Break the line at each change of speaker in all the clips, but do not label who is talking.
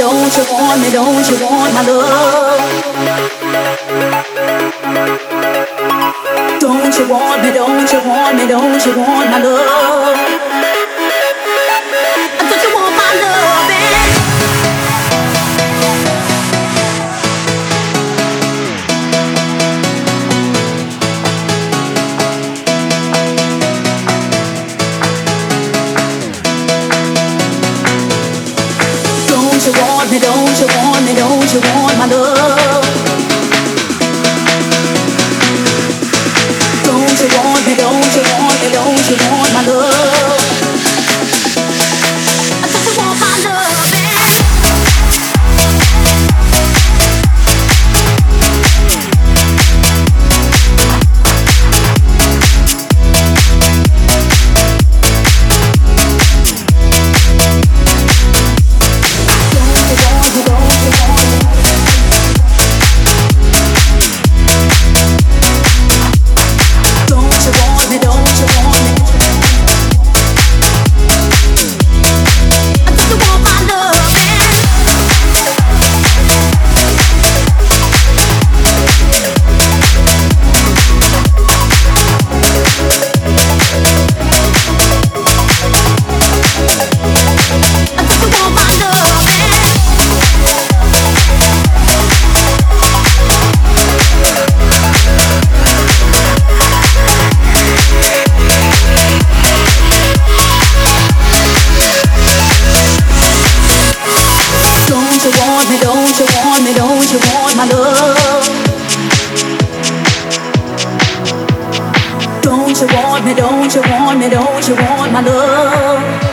don't you want me, don't you want my love? Don't you want me, don't you want me, don't you want my love? You want me, don't you want my love? Want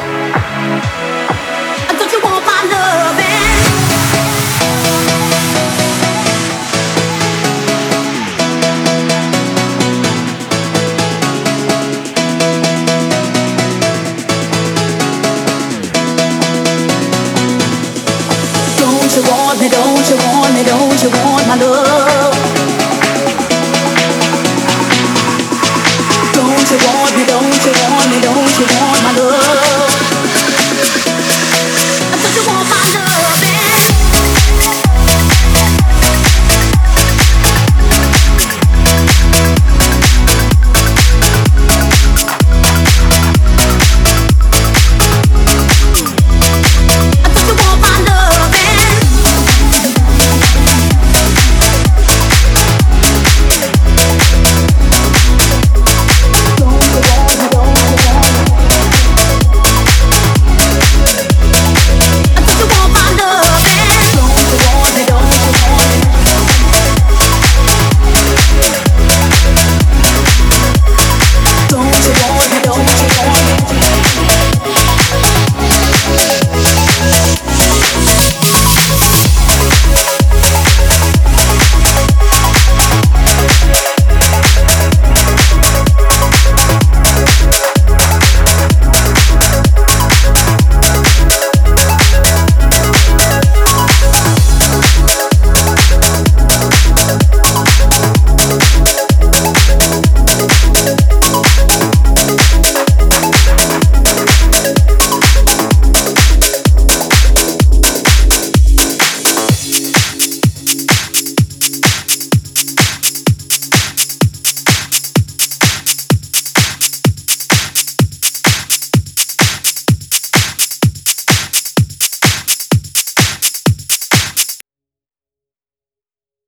me, don't you want me, don't you want my love?